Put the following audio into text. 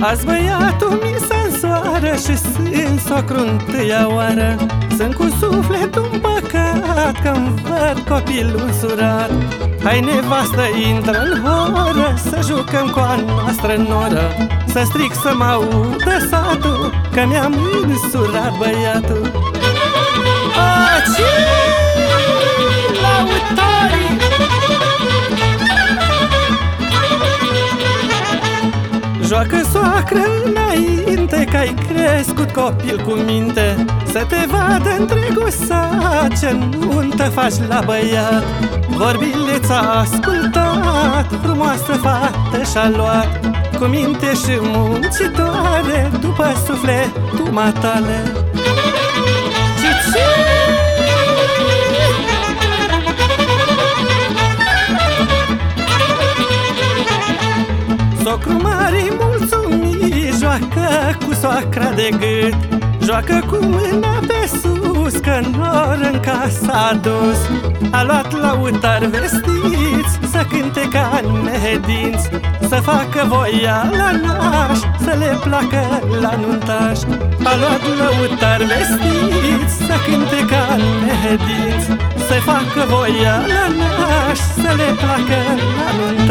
Azi băiatul mi se însoară Și sunt socru întâia oară. Sunt cu sufletul împăcat Că-mi văd copilul surat. Hai nevastă, intră în horă Să jucăm cu a noastră noră Să stric să mă audă satul Că mi-am însurat băiat. Joacă soacră înainte Că ai crescut copil cu minte. Să te vadă întregul sat Ce nuntă faci la băiat. Vorbileț ți-a ascultat Frumoasă fată și-a luat. Cu minte și muncitoare După sufletul matale Socru mare mulțumit Joacă cu soacra de gât Joacă cu mâna pe sus Că nor în casa a dus A luat la utar vestiți Să cânte ca nedinți Să facă voia la naș Să le placă la nuntaș. A luat la utar vestiți Să cânte ca nedinți Să facă voia la naș Să le placă la nuntaș